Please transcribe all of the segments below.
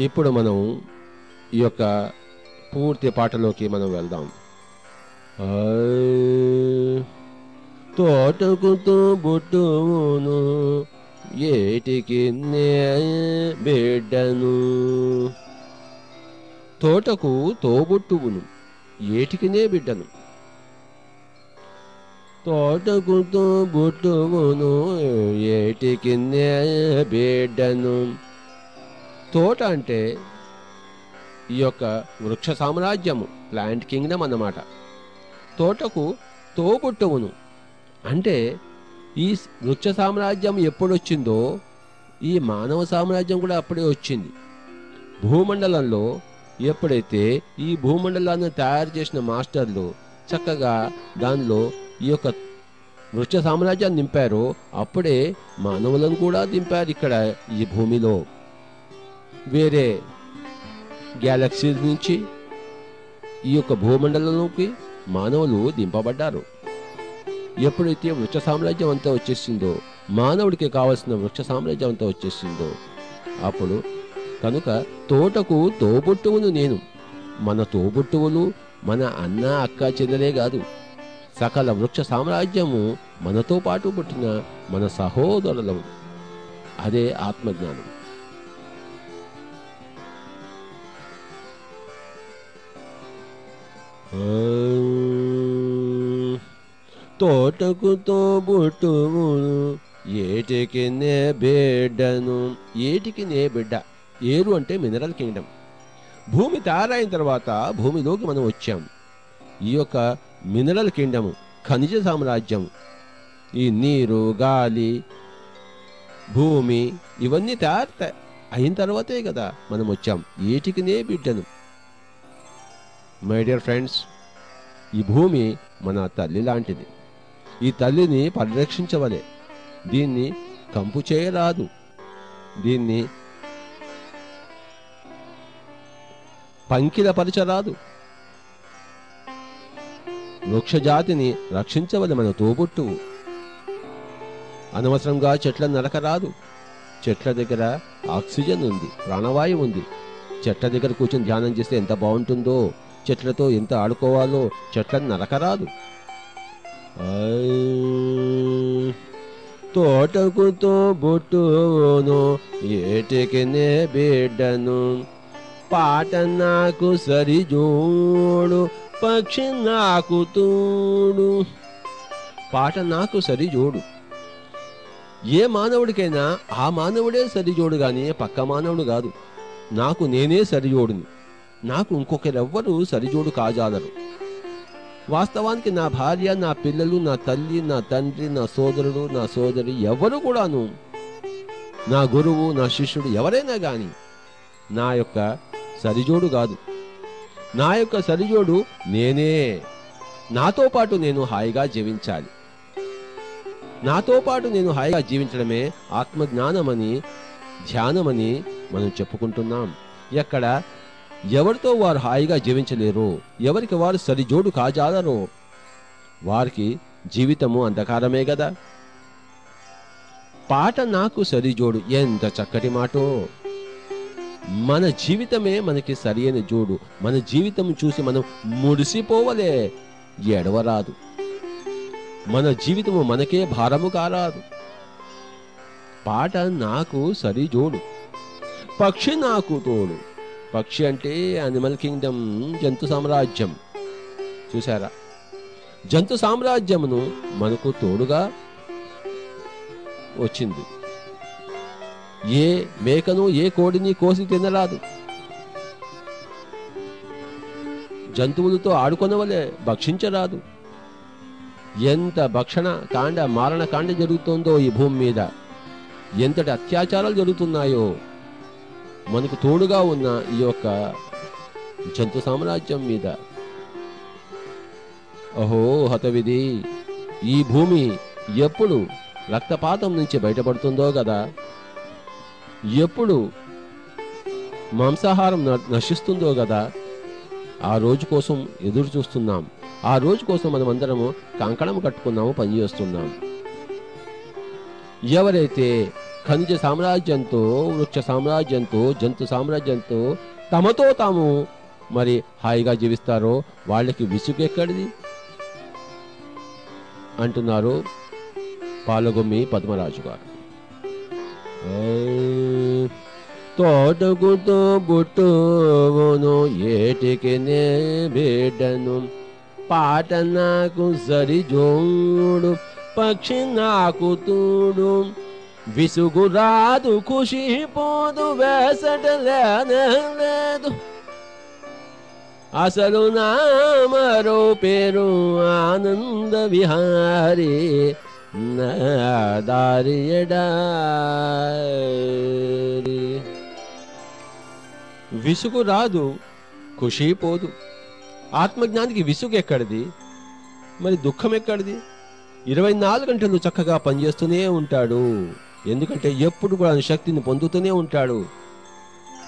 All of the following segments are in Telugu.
ఇప్పుడు మనం ఈ యొక్క పూర్తి పాటలోకి మనం వెళ్దాం. తోటకు తోబుట్టువును ఏటికి నే బిడ్డను? తోటకు తోబుట్టువును ఏటికినే బిడ్డను? తోటకు తోబుట్టువును ఏటికి బిడ్డను? తోట అంటే ఈ యొక్క వృక్ష సామ్రాజ్యము ప్లాంట్ కింగ్డమ్ అన్నమాట. తోటకు తోబుట్టువును అంటే ఈ వృక్ష సామ్రాజ్యం ఎప్పుడొచ్చిందో ఈ మానవ సామ్రాజ్యం కూడా అప్పుడే వచ్చింది. భూమండలంలో ఎప్పుడైతే ఈ భూమండలాన్ని తయారు చేసిన మాస్టర్లు చక్కగా దానిలో ఈ యొక్క వృక్ష సామ్రాజ్యాన్ని నింపారో అప్పుడే మానవులను కూడా దింపారు ఇక్కడ ఈ భూమిలో. వేరే గ్యాలక్సీల నుంచి ఈ యొక్క భూమండలంలోకి మానవులు దింపబడ్డారు. ఎప్పుడైతే వృక్ష సామ్రాజ్యం అంతా వచ్చేసిందో మానవుడికి కావలసిన వృక్ష సామ్రాజ్యం అంతా వచ్చేసిందో అప్పుడు కనుక తోటకు తోబుట్టువును నేను. మన తోబుట్టువులు మన అన్న అక్క చెల్లెలే కాదు. సకల వృక్ష సామ్రాజ్యము మనతో పాటు పుట్టిన మన సహోదరులము అదే ఆత్మజ్ఞానం. తోటకు తోబుట్టువును ఏటికి నే బిడ్డను. ఏటికి నే బిడ్డ? ఏరు అంటే మినరల్ కింగ్డమ్ భూమి తయారైన తర్వాత భూమిలోకి మనం వచ్చాం. ఈ యొక్క మినరల్ కింగ్డమ్ ఖనిజ సామ్రాజ్యం. ఈ నీరు గాలి భూమి ఇవన్నీ తయారు అయిన తర్వాతే కదా మనం వచ్చాం. ఏటికినే బిడ్డను? మై డియర్ ఫ్రెండ్స్ ఈ భూమి మన తల్లి లాంటిది. ఈ తల్లిని పరిరక్షించవలే. దీన్ని కంపు చేయరాదు. దీన్ని పంకిలపరచరాదు. వృక్షజాతిని రక్షించవలె మన తోబుట్టువు. అనవసరంగా చెట్లను నరకరాదు చెట్ల దగ్గర ఆక్సిజన్ ఉంది ప్రాణవాయువు ఉంది. చెట్ల దగ్గర కూర్చొని ధ్యానం చేస్తే ఎంత బాగుంటుందో. చెట్లతో ఎంత ఆడుకోవాలో చెట్లను నరకరాదు తోటకుతో బొట్టును తోబుట్టును ఏటికి నే బిడ్డను. పాట నాకు సరిజోడు పక్షి నాకు తోడు. పాట నాకు సరిజోడు ఏ మానవుడికైనా ఆ మానవుడే సరిజోడు గాని పక్క మానవుడు కాదు. నాకు నేనే సరిజోడుని నాకు ఇంకొకరెవ్వరూ సరిజోడు కాజాలరు వాస్తవానికి నా భార్య నా పిల్లలు నా తల్లి నా తండ్రి నా సోదరుడు నా సోదరి ఎవరు కూడాను నా గురువు నా శిష్యుడు ఎవరైనా గాని నా యొక్క సరిజోడు కాదు. నా యొక్క సరిజోడు నేనే. నాతో పాటు నేను హాయిగా జీవించాలి. నాతో పాటు నేను హాయిగా జీవించడమే ఆత్మజ్ఞానమని ధ్యానమని మనం చెప్పుకుంటున్నాం. ఎక్కడ ఎవరితో వారు హాయిగా జీవించలేరు? ఎవరికి వారు సరిజోడు కాజాలరో? వారికి జీవితము అంధకారమే గదా. పాట నాకు సరిజోడు ఎంత చక్కటి మాటో. మన జీవితమే మనకి సరియైన జోడు. మన జీవితం చూసి మనం ముడిసిపోవలే ఎడవరాదు మన జీవితము మనకే భారము కారాదు. పాట నాకు సరిజోడు. పక్షి నాకు తోడు. పక్షి అంటే అనిమల్ కింగ్డమ్ జంతు సామ్రాజ్యం. చూసారా జంతు సామ్రాజ్యమును మనకు తోడుగా వచ్చింది. ఏ మేకను ఏ కోడిని కోసి తినరాదు. జంతువులతో ఆడుకొనవలే భక్షించరాదు. ఎంత భక్షణ కాండ మారణ కాండ జరుగుతోందో ఈ భూమి మీద. ఎంతటి అత్యాచారాలు జరుగుతున్నాయో మనకు తోడుగా ఉన్న ఈ యొక్క జంతు సామ్రాజ్యం మీద. అహో హతవిధి! ఈ భూమి ఎప్పుడు రక్తపాతం నుంచి బయటపడుతుందో కదా ఎప్పుడు మాంసాహారం న- నశిస్తుందో కదా ఆ రోజు కోసం ఎదురు చూస్తున్నాం. ఆ రోజు కోసం మనం అందరము కంకణం కట్టుకున్నాము పనిచేస్తున్నాం. ఎవరైతే ఖనిజ సామ్రాజ్యంతో వృక్ష సామ్రాజ్యంతో జంతు సామ్రాజ్యంతో తమతో తాము మరి హాయిగా జీవిస్తారో వాళ్ళకి విసుగు ఎక్కడిది? అంటున్నారు పాలగొమ్మి పద్మరాజు గారు. తోటగుతో తోటకుతో బుట్టును ఏటికి నే బిడ్డను పాట నాకు సరిజోడు పక్షి నాకు తోడు. విసుగు రాదు ఖుషి పోదు వేసట లేదు. అసలు నా మరో పేరు ఆనంద విహారీ నా దారి విసుగు రాదు ఖుషి పోదు. ఆత్మజ్ఞానికి విసుగు ఎక్కడిది? మరి దుఃఖం ఎక్కడిది? ఇరవై నాలుగు గంటలు చక్కగా పనిచేస్తూనే ఉంటాడు. ఎందుకంటే ఎప్పుడు కూడా శక్తిని పొందుతూనే ఉంటాడు.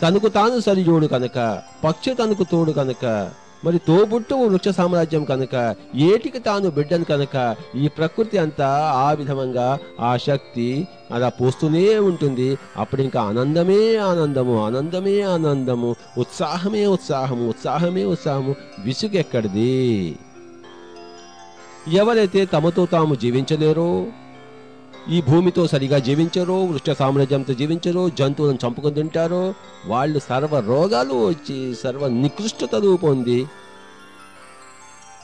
తనకు తాను సరిజోడు కనుక పక్షి తనకు తోడు కనుక మరి తోబుట్టు వృక్ష సామ్రాజ్యం కనుక ఏటికి తాను బిడ్డను కనుక ఈ ప్రకృతి అంతా ఆ విధంగా ఆ శక్తి అలా పోస్తూనే ఉంటుంది. అప్పుడు ఇంకా ఆనందమే ఆనందము ఆనందమే ఆనందము ఉత్సాహమే ఉత్సాహము ఉత్సాహమే ఉత్సాహము విసుగెక్కడిది? ఎవరైతే తమతో తాము జీవించలేరో ఈ భూమితో సరిగా జీవించరో వృష్ట సామ్రాజ్యంతో జీవించరో జంతువులను చంపుకొని తింటారో. వాళ్ళు సర్వ రోగాలు వచ్చి సర్వ నికృష్టతలు పొంది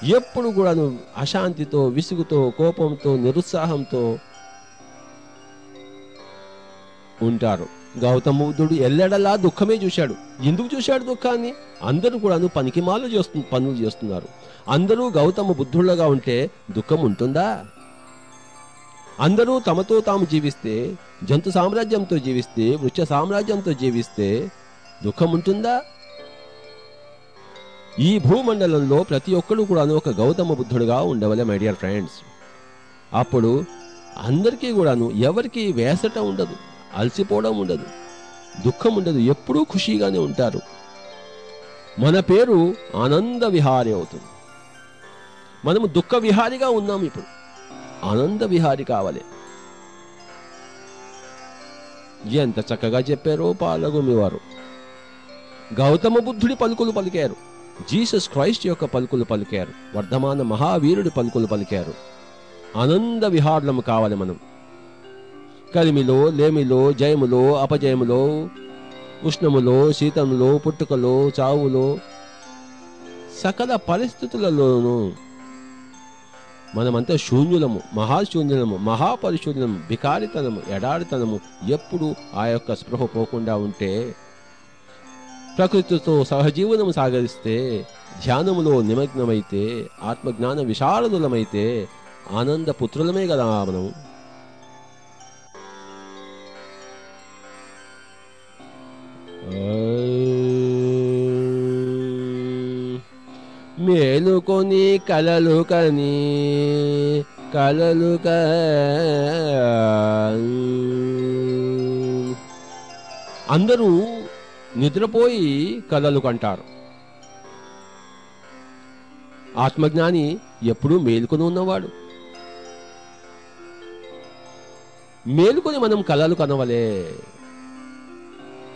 ఎప్పుడు కూడాను అశాంతితో విసుగుతో కోపంతో నిరుత్సాహంతో ఉంటారు. గౌతమ బుద్ధుడు ఎల్లడలా దుఃఖమే చూశాడు. ఎందుకు చూశాడు దుఃఖాన్ని? అందరూ కూడాను పనికిమాలు చేస్తు పనులు చేస్తున్నారు. అందరూ గౌతమ బుద్ధుళ్ళగా ఉంటే దుఃఖం ఉంటుందా? అందరూ తమతో తాము జీవిస్తే జంతు సామ్రాజ్యంతో జీవిస్తే వృక్ష సామ్రాజ్యంతో జీవిస్తే దుఃఖం ఉంటుందా ఈ భూమండలంలో ప్రతి ఒక్కడు కూడాను ఒక గౌతమ బుద్ధుడుగా ఉండవలే మై డియర్ ఫ్రెండ్స్ అప్పుడు అందరికీ కూడాను ఎవరికి వేసట ఉండదు అలసిపోవడం ఉండదు దుఃఖం ఉండదు ఎప్పుడూ ఖుషీగానే ఉంటారు. మన పేరు ఆనంద విహారి అవుతుంది. మనము దుఃఖ విహారిగా ఉన్నాం ఇప్పుడు. ఆనంద విహారి కావాలి. ఎంత చక్కగా చెప్పారో పాలగుమి వారు గౌతమ బుద్ధుడి పలుకులు పలికారు. జీసస్ క్రైస్ట్ యొక్క పలుకులు పలికారు. వర్ధమాన మహావీరుడి పలుకులు పలికారు. ఆనంద విహారులము కావాలి మనం. కలిమిలో లేమిలో జయములో అపజయములో ఉష్ణములో శీతములో పుట్టుకలో చావులో సకల పరిస్థితులలోనూ మనమంతా శూన్యులము మహాశూన్యులము మహాపరిశూన్యులము భికారితనము ఎడారితనము ఎప్పుడు ఆ యొక్క స్పృహ పోకుండా ఉంటే ప్రకృతితో సహజీవనము సాగరిస్తే ధ్యానములో నిమగ్నమైతే ఆత్మజ్ఞాన విశారదులమైతే ఆనంద పుత్రులమే కదా మనం మేలుకొని కలలు కని కలలు అందరూ నిద్రపోయి కలలు కంటారు. ఆత్మజ్ఞాని ఎప్పుడూ మేలుకొని ఉన్నవాడు. మేలుకొని మనం కలలు కనవలే.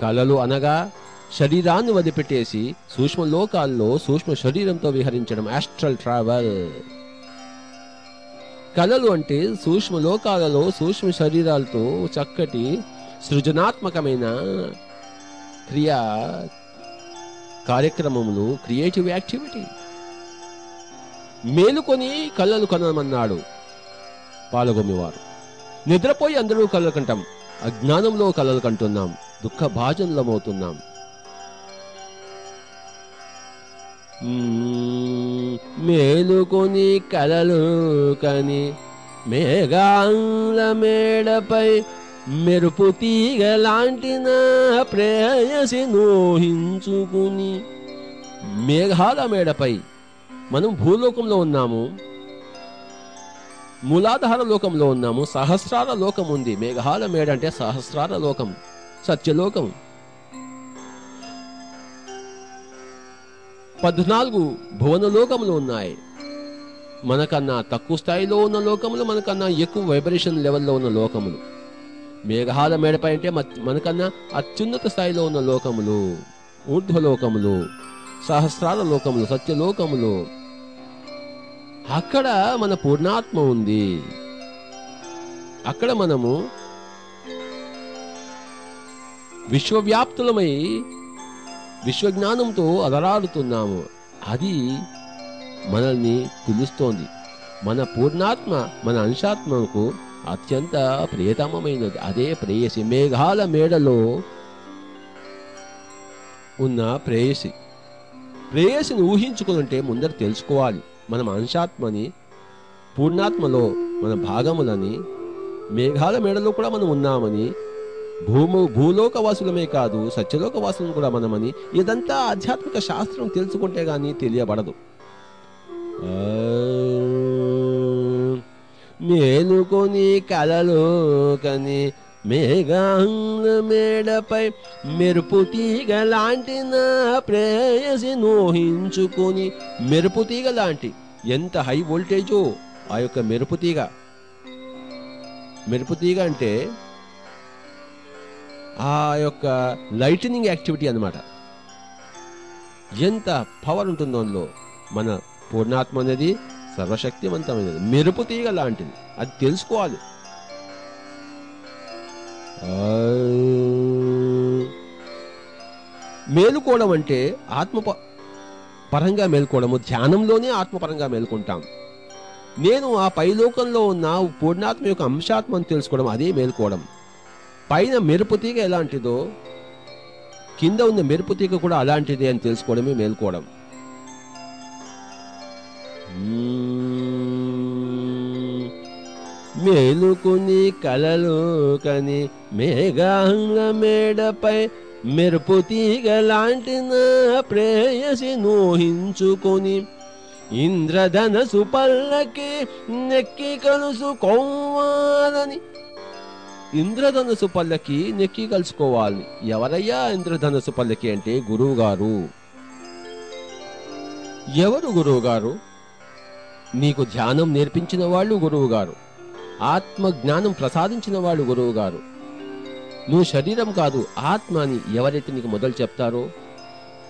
కలలు అనగా శరీరాన్ని వదిలిపెట్టేసి సూక్ష్మ లోకాల్లో సూక్ష్మ శరీరంతో విహరించడం. ఆస్ట్రల్ ట్రావెల్ కళలు అంటే సూక్ష్మ లోకాలలో సూక్ష్మ శరీరాలతో చక్కటి సృజనాత్మకమైన క్రియా కార్యక్రమములు క్రియేటివ్ యాక్టివిటీ మేలుకొని కళ్ళలు కనమన్నాడు పాలగొమ్మివారు. నిద్రపోయి అందరూ కళ్ళలు కంటాం. అజ్ఞానంలో కళ్ళలు కంటున్నాం. దుఃఖ భాజనలమవుతున్నాం మేలుకొని కలలు కని మేఘాల మేడపై మెరుపు తీగలాంటి నా ప్రేయసి నోహించుకుని మేఘాల మేడపై మనం భూలోకంలో ఉన్నాము. మూలాధార లోకంలో ఉన్నాము. సహస్రార లోకం ఉంది మేఘాల మేడ అంటే సహస్రార లోకం సత్యలోకం. పద్నాలుగు భువన లోకములు ఉన్నాయి. మనకన్నా తక్కువ స్థాయిలో ఉన్న లోకములు మనకన్నా ఎక్కువ వైబ్రేషన్ లెవెల్లో ఉన్న లోకములు. మేఘాల మేడపై అంటే మ- మనకన్నా అత్యున్నత స్థాయిలో ఉన్న లోకములు ఊర్ధ్వలోకములు సహస్రాల లోకములు సత్యలోకములు. అక్కడ మన పూర్ణాత్మ ఉంది. అక్కడ మనము విశ్వవ్యాప్తులమై విశ్వజ్ఞానంతో అలరాడుతున్నాము అది మనల్ని పిలుస్తోంది మన పూర్ణాత్మ మన అంశాత్మకు అత్యంత ప్రియతమమైనది. అదే ప్రేయసి. మేఘాల మేడలో ఉన్న ప్రేయసి. ప్రేయసిని ఊహించుకుంటే ముందర తెలుసుకోవాలి. మనం అంశాత్మని పూర్ణాత్మలో మన భాగములని మేఘాల మేడలో కూడా మనం ఉన్నామని భూము భూలోకవాసులమే కాదు సత్యలోకవాసులను కూడా మనమని ఇదంతా ఆధ్యాత్మిక శాస్త్రం తెలుసుకుంటే గాని తెలియబడదు. మేలుకొని కలలు కని మేఘాంగ మేడపై మెరుపు తీగ లాంటి నా ప్రేయసి నోహించుకొని మెరుపు తీగ లాంటి ఎంత హై వోల్టేజో ఆ యొక్క మెరుపు తీగ. మెరుపు తీగ అంటే ఆ యొక్క లైటనింగ్ యాక్టివిటీ అన్నమాట. ఎంత పవర్ ఉంటుందో అందులో. మన పూర్ణాత్మ అనేది సర్వశక్తివంతమైనది. మెరుపు తీగ లాంటిది. అది తెలుసుకోవాలి. మేలుకోవడం అంటే ఆత్మ ప- పరంగా మేల్కోవడము. ధ్యానంలోనే ఆత్మపరంగా మేల్కొంటాం. నేను ఆ పైలోకంలో ఉన్న పూర్ణాత్మ యొక్క అంశాత్మను తెలుసుకోవడం అదే మేల్కోవడం. పైన మెరుపు తీగ ఎలాంటిదో కింద ఉన్న మెరుపు తీగ కూడా అలాంటిదే అని తెలుసుకోవడమే మేల్కోవడం. మేలుకుని కలలు కని మేఘాంగ మేడపై మెరుపు తీగ లాంటి ప్రేయసి నోహించుకొని ఇంద్రధనసు పల్లకి నెక్కి కలుసు కొవ్వాలని ఇంద్రధనుసు పల్లకి నెక్కి కలుసుకోవాలి. ఎవరయ్యా ఇంద్రధనుసు పల్లకి అంటే గురువు గారు ఎవరు గురువు గారు నీకు ధ్యానం నేర్పించిన వాళ్ళు గురువుగారు. ఆత్మ జ్ఞానం ప్రసాదించిన వాళ్ళు గురువు గారు నువ్వు శరీరం కాదు ఆత్మ అని ఎవరైతే నీకు మొదలు చెప్తారో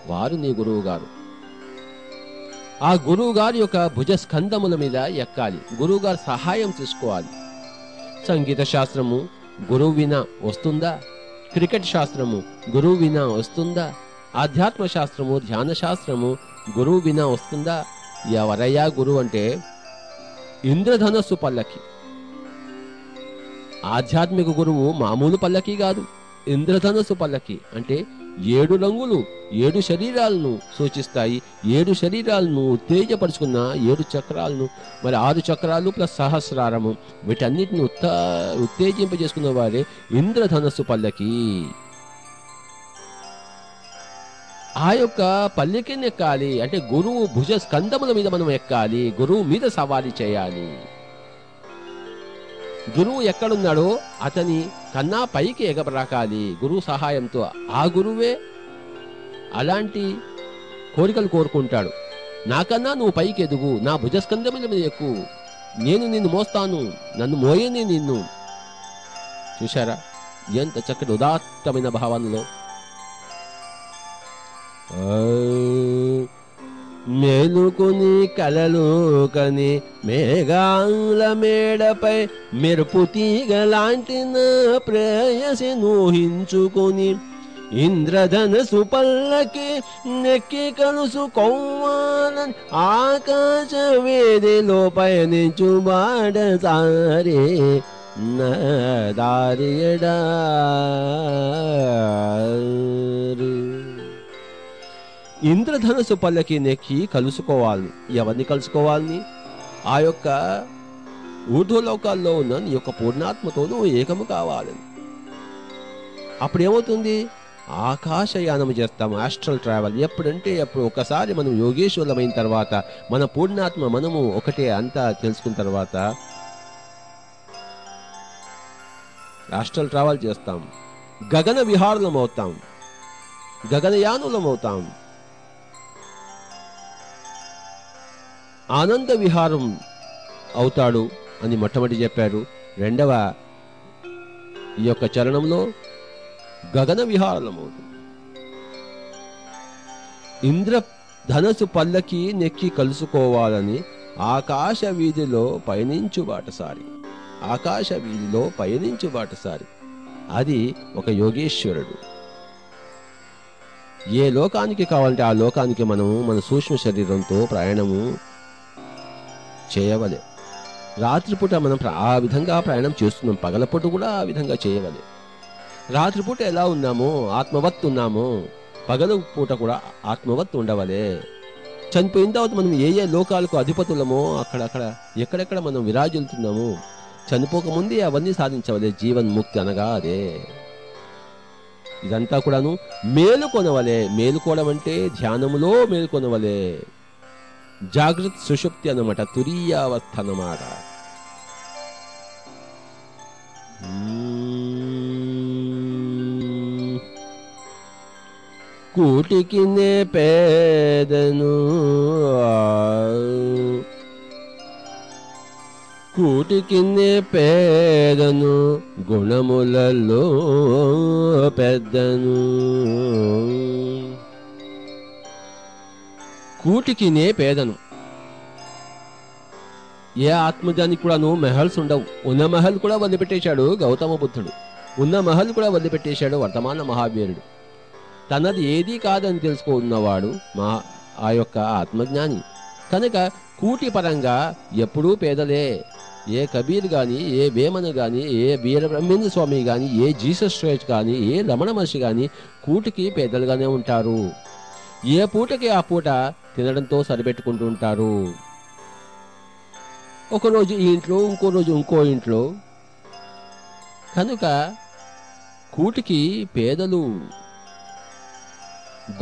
వారు నీ గురువుగారు. ఆ గురువుగారి యొక్క భుజస్కంధముల మీద ఎక్కాలి. గురువుగారు సహాయం తీసుకోవాలి. సంగీత శాస్త్రము గురువు వినా వస్తుందా? క్రికెట్ శాస్త్రము గురువు వినా వస్తుందా? ఆధ్యాత్మ శాస్త్రము ధ్యాన శాస్త్రము గురువు వినా వస్తుందా? ఎవరయ్యా గురువు అంటే? ఇంద్రధనస్సు పల్లకి. ఆధ్యాత్మిక గురువు మామూలు పల్లకి కాదు. ఇంద్రధనస్సు పల్లకి అంటే ఏడు రంగులు ఏడు శరీరాలను సూచిస్తాయి. ఏడు శరీరాలను ఉత్తేజపరుచుకున్న ఏడు చక్రాలను మరి ఆరు చక్రాలు ప్లస్ సహస్రారము. వీటన్నిటిని ఉత్త ఉత్తేజింపజేసుకున్న వారే ఇంద్రధనస్సు పల్లకి. ఆ యొక్క పల్లెకిని ఎక్కాలి. అంటే గురువు భుజ స్కందముల మీద మనం ఎక్కాలి. గురువు మీద సవారీ చేయాలి. గురువు ఎక్కడున్నాడో అతని కన్నా పైకి ఎగబరాకాలి. గురువు సహాయంతో ఆ గురువే అలాంటి కోరికలు కోరుకుంటాడు. నాకన్నా నువ్వు పైకి ఎదుగు నా భుజస్కంధముల మీద ఎక్కువ నేను నిన్ను మోస్తాను నన్ను మోయని నిన్ను. చూశారా? ఎంత చక్కటి ఉదాత్తమైన భావనలో. మేలుకుని కలలు కని మేఘాల మేడపై మెరుపు తీగలాంటి ప్రేయసి నూహించుకొని ఇంద్రధనసు పల్లకి నెక్కి కలుసు కొవ్వాలని ఆకాశ వేదిలో పయనించు బాడ సారే దారి ఇంద్రధనుసు పల్లకి నెక్కి కలుసుకోవాలి ఎవరిని కలుసుకోవాలని? ఆ యొక్క ఊర్ధ్వలోకాల్లో ఉన్న నీ యొక్క పూర్ణాత్మతో నువ్వు ఏకము కావాలని. అప్పుడు ఏమవుతుంది ఆకాశయానం చేస్తాం ఆస్ట్రల్ ట్రావెల్ ఎప్పుడంటే అప్పుడు ఒకసారి మనం యోగేశ్వరమైన తర్వాత మన పూర్ణాత్మ మనము ఒకటే అంతా తెలుసుకున్న తర్వాత ఆస్ట్రల్ ట్రావెల్ చేస్తాం. గగన విహారులం అవుతాం గగనయానులం అవుతాం ఆనంద విహారం అవుతాడు అని మొట్టమొదటి చెప్పారు రెండవ ఈ యొక్క చరణంలో గగన విహారమవుతుంది ఇంద్ర ధనసు పల్లకి నెక్కి కలుసుకోవాలని ఆకాశ వీధిలో పయనించు బాటసారి. ఆకాశ వీధిలో పయనించు బాటసారి. అది ఒక యోగేశ్వరుడు. ఏ లోకానికి కావాలంటే ఆ లోకానికి మనం మన సూక్ష్మ శరీరంతో ప్రయాణము చేయవలే. రాత్రిపూట మనం ఆ విధంగా ప్రయాణం చేస్తున్నాం. పగలపూట కూడా ఆ విధంగా చేయవలే. రాత్రిపూట ఎలా ఉన్నామో ఆత్మవత్ ఉన్నామో పగల పూట కూడా ఆత్మవత్ ఉండవలే. చనిపోయిన తర్వాత మనం ఏ ఏ లోకాలకు అధిపతులమో అక్కడక్కడ ఎక్కడెక్కడ మనం విరాజిల్లుతున్నామో చనిపోకముందే అవన్నీ సాధించవలే. జీవన్ముక్తి అనగా అదే. ఇదంతా కూడాను మేలుకొనవలే. మేలుకోవడం అంటే ధ్యానములో మేలుకొనవలే. జాగ్రత్త సుషుప్తి అన్నమాట తురీయావస్థ అన్నమాట మ్మ్. కూటికి నే పేదను కూటికి నే పేదను గుణములలో పెద్దను కూటికినే పేదను. ఏ ఆత్మజానికి కూడాను మెహల్స్ ఉండవు ఉన్న మహల్ కూడా వదిలిపెట్టేశాడు గౌతమ బుద్ధుడు. ఉన్న మహల్ కూడా వదిలిపెట్టేశాడు వర్తమాన మహావీరుడు. తనది ఏదీ కాదని తెలుసుకున్నవాడు మా ఆ యొక్క ఆత్మజ్ఞాని. కనుక కూటి పరంగా ఎప్పుడూ పేదలే. ఏ కబీర్ గాని ఏ వేమన గాని ఏ వీరబ్రహ్మేంద్ర స్వామి గాని ఏ జీసస్ క్రైస్ట్ గాని ఏ రమణ మహర్షి గాని కూటికి పేదలుగానే ఉంటారు. ఏ పూటకి ఆ పూట తినడంతో సరిపెట్టుకుంటూ ఉంటారు. ఒక రోజు ఈ ఇంట్లో ఇంకో రోజు ఇంకో ఇంట్లో. కనుక కూటికి పేదలు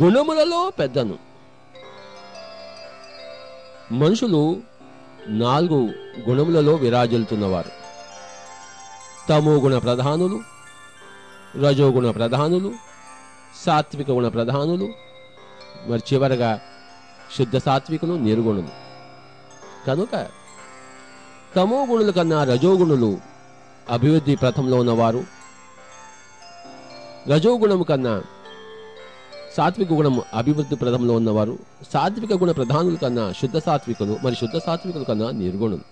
గుణములలో పెద్దను. మనుషులు నాలుగు గుణములలో విరాజిల్తున్నవారు తమోగుణ ప్రధానులు రజోగుణ ప్రధానులు సాత్విక గుణ ప్రధానులు. మరి చివరగా శుద్ధ సాత్వికులు నిర్గుణులు కనుక తమో గుణుల కన్నా రజోగుణులు అభివృద్ధి ప్రథంలో ఉన్నవారు రజోగుణము కన్నా సాత్విక గుణం అభివృద్ధి ప్రథంలో ఉన్నవారు సాత్విక గుణ ప్రధానుల కన్నా శుద్ధ సాత్వికులు మరి శుద్ధ సాత్వికుల కన్నా నిర్గుణులు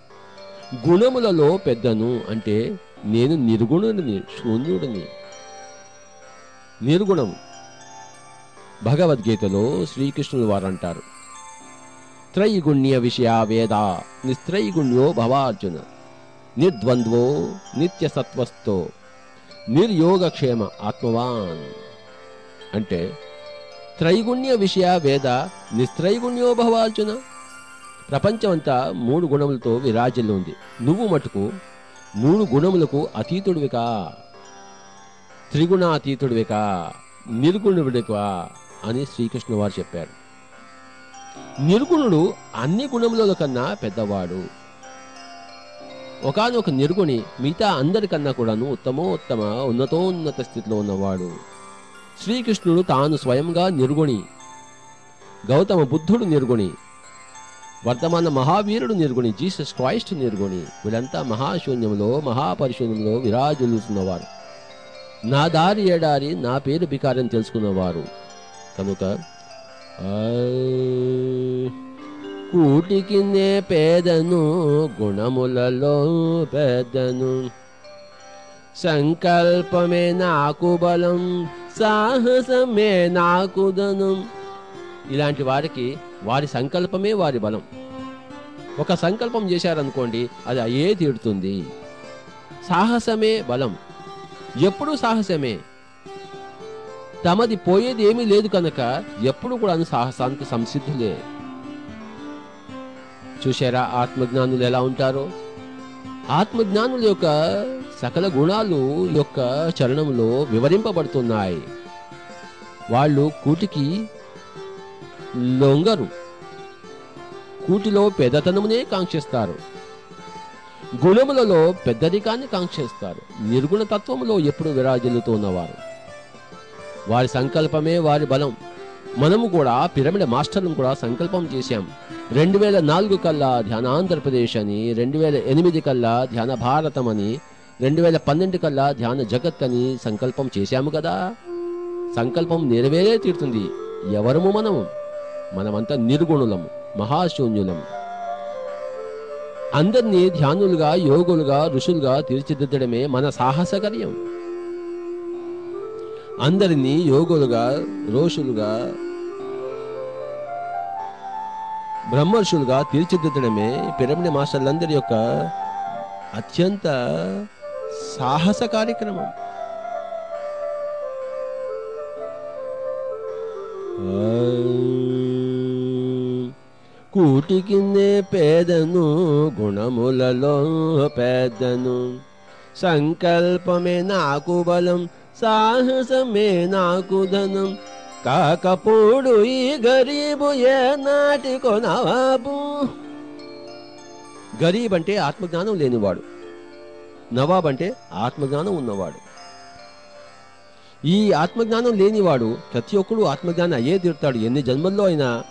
గుణములలో పెద్దను అంటే నేను నిర్గుణుడిని శూన్యుడిని. నిర్గుణం భగవద్గీతలో శ్రీకృష్ణులు వారు అంటారు త్రైగుణ్య విషయా వేద నిస్త్రైగుణ్యో భవార్జున నిర్ద్వంద్వో నిత్య సత్వస్థో నిర్యోగక్షేమ ఆత్మవాన్ అంటే త్రైగుణ్య విషయ వేద నిస్త్రైగుణ్యో భవార్జున। ప్రపంచమంతా మూడు గుణములతో విరాజిల్లు ఉంది నువ్వు మటుకు మూడు గుణములకు అతీతుడివికా. త్రిగుణాతీతుడివికా నిర్గుణుడికా అని శ్రీకృష్ణ వారు చెప్పారు. నిర్గుణుడు అన్ని గుణముల కన్నా పెద్దవాడు. ఒకానొక నిర్గుణి మిగతా అందరికన్నా కూడాను ఉత్తమోత్తమ ఉన్నతోన్నత స్థితిలో ఉన్నవాడు. శ్రీకృష్ణుడు తాను స్వయంగా నిర్గుణి గౌతమ బుద్ధుడు నిర్గుణి వర్తమాన మహావీరుడు నిర్గుణి జీసస్ క్రైస్ట్ నిర్గుణి వీళ్ళంతా మహాశూన్యంలో మహాపరిశూన్యంలో విరాజులుతున్నవారు నా దారి ఏడారి నా పేరు బికారని తెలుసుకున్నవారు. కనుక కూటికినే పేదను గుణములలో పెద్దను. సంకల్పమే నాకు బలం సాహసమే నాకు ధనం. ఇలాంటి వారికి వారి సంకల్పమే వారి బలం. ఒక సంకల్పం చేశారనుకోండి అది అయ్యే తీరుతుంది. సాహసమే బలం. ఎప్పుడూ సాహసమే. తమది పోయేది ఏమీ లేదు కనుక ఎప్పుడు కూడా సాహసానికి సంసిద్ధులే. చూశారా ఆత్మజ్ఞానులు ఎలా ఉంటారో? ఆత్మజ్ఞానుల యొక్క సకల గుణాలు యొక్క చరణంలో వివరింపబడుతున్నాయి. వాళ్ళు కూటికి లొంగరు. కూటిలో పెద్దతనమునే కాంక్షిస్తారు. గుణములలో పెద్దరికాన్ని కాంక్షిస్తారు. నిర్గుణ తత్వములో ఎప్పుడు విరాజిల్లుతున్నవారు వారి సంకల్పమే వారి బలం. మనము కూడా పిరమిడ్ మాస్టర్లను కూడా సంకల్పం చేశాం. రెండు వేల నాలుగు కల్లా ధ్యాన ఆంధ్రప్రదేశ్ అని రెండు వేల ఎనిమిది కల్లా ధ్యాన భారతం అని రెండు వేల పన్నెండు కల్లా ధ్యాన జగత్ అని సంకల్పం చేశాము కదా. సంకల్పం నెరవేరే తీరుతుంది. ఎవరము మనము? మనమంతా నిర్గుణులము మహాశూన్యులము అందరినీ ధ్యానులుగా యోగులుగా ఋషులుగా తీర్చిదిద్దడమే మన సాహస కార్యం అందరినీ యోగులుగా రోషులుగా బ్రహ్మర్షులుగా తీర్చిదిద్దడమే పిరమిడ్ మాస్టర్లందరి యొక్క అత్యంత సాహస కార్యక్రమం. కూటికిన్నే పేదను గుణములలో పేదను సంకల్పమే నాకు బలం సాహసమే నాకు ధనం. కాకపోడు ఈ గరీబు ఏ నాటి నవాబు గరీబ్ అంటే ఆత్మజ్ఞానం లేనివాడు. నవాబ్ అంటే ఆత్మజ్ఞానం ఉన్నవాడు. ఈ ఆత్మజ్ఞానం లేనివాడు ప్రతి ఒక్కడు ఆత్మజ్ఞానం అయ్యే తీరుతాడు. ఎన్ని జన్మల్లో అయినా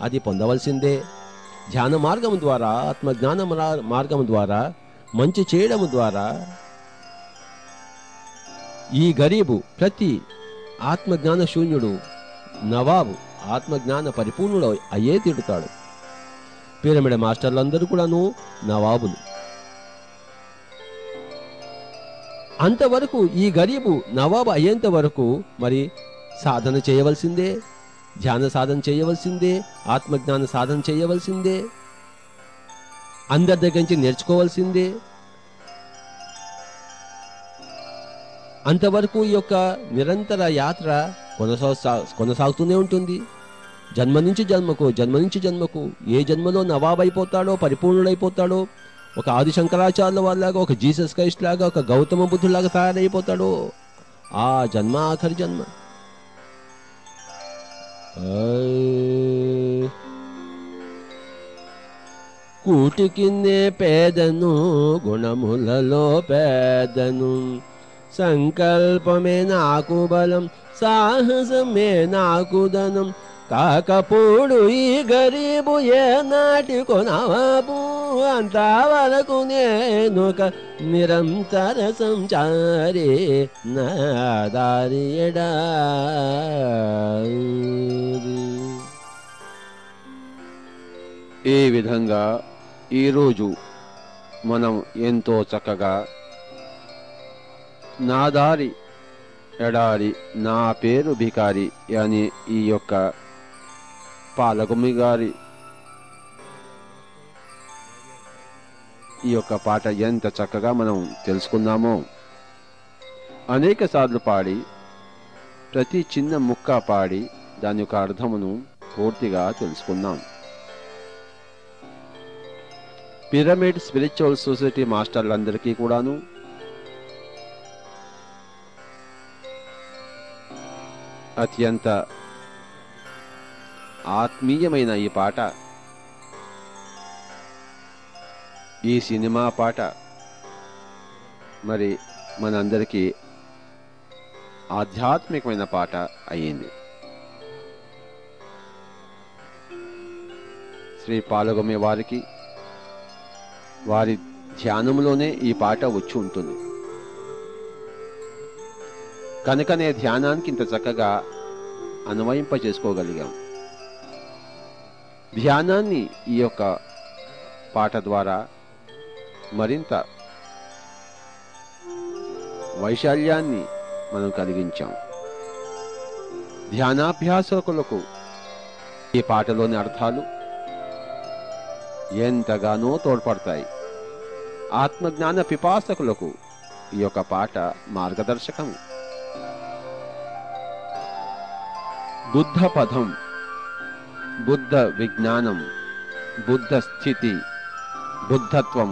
అది పొందవలసిందే. ధ్యాన మార్గం ద్వారా ఆత్మజ్ఞాన మార్గం ద్వారా మంచి చేయడం ద్వారా ఈ గరీబు ప్రతి ఆత్మజ్ఞాన శూన్యుడు నవాబు ఆత్మజ్ఞాన పరిపూర్ణుడు అయ్యే తిడుతాడు. పిరమిడ్ మాస్టర్లందరూ కూడాను నవాబులు. అంతవరకు ఈ గరీబు నవాబు అయ్యేంత వరకు మరి సాధన చేయవలసిందే ధ్యాన సాధన చేయవలసిందే ఆత్మజ్ఞాన సాధన చేయవలసిందే అందరి దగ్గర నుంచి నేర్చుకోవాల్సిందే అంతవరకు ఈ యొక్క నిరంతర యాత్ర కొనసా కొనసాగుతూనే ఉంటుంది జన్మ నుంచి జన్మకు జన్మ నుంచి జన్మకు ఏ జన్మలో నవాబ్ అయిపోతాడో పరిపూర్ణుడైపోతాడో ఒక ఆది శంకరాచార్యుల వాళ్ళలాగా ఒక జీసస్ క్రైస్ట్ లాగా ఒక గౌతమ బుద్ధులాగా తయారైపోతాడో ఆ జన్మ ఆఖరి జన్మ ఆయ్. కూటికిన్నే పేదను గుణములలో పేదను సంకల్పమే నాకు బలం సాహసమే నాకు ధనం. కాకపోడు ఈ గరీబు ఏ నాటి కొనవాబు అంతా వరకు నేను ఒక నిరంతర సంచారి నా ఈ విధంగా ఈరోజు మనం ఎంతో చక్కగా నా దారి ఎడారి నా పేరు భికారి అని ఈ యొక్క పాలగుమి గారి ఈ యొక్క పాట ఎంత చక్కగా మనం తెలుసుకున్నామో అనేక సార్లు పాడి ప్రతి చిన్న ముక్క పాడి దాని యొక్క అర్థమును పూర్తిగా తెలుసుకున్నాం పిరమిడ్ స్పిరిచువల్ సొసైటీ మాస్టర్లందరికీ కూడాను అత్యంత ఆత్మీయమైన ఈ పాట. ఈ సినిమా పాట మరి మనందరికీ ఆధ్యాత్మికమైన పాట అయ్యింది. శ్రీ పాలగొమ్మె వారికి వారి ధ్యానంలోనే ఈ పాట వచ్చి ఉంటుంది. కనుకనే ధ్యానానికి ఇంత చక్కగా అన్వయింప చేసుకోగలిగాం ధ్యానాన్ని ఈ యొక్క పాట ద్వారా మరింత వైశాల్యాన్ని మనం కలిగించాం. ధ్యానాభ్యాసకులకు ఈ పాటలోని అర్థాలు ఎంతగానో తోడ్పడతాయి. ఆత్మజ్ఞాన పిపాసకులకు ఈ యొక్క పాట మార్గదర్శకం. बुद्धपथं बुद्धविज्ञानं बुद्धस्थिति। बुद्धत्वं